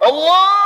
Allah!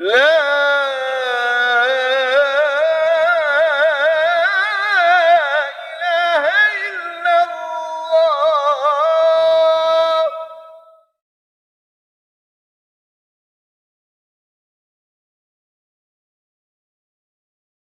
love.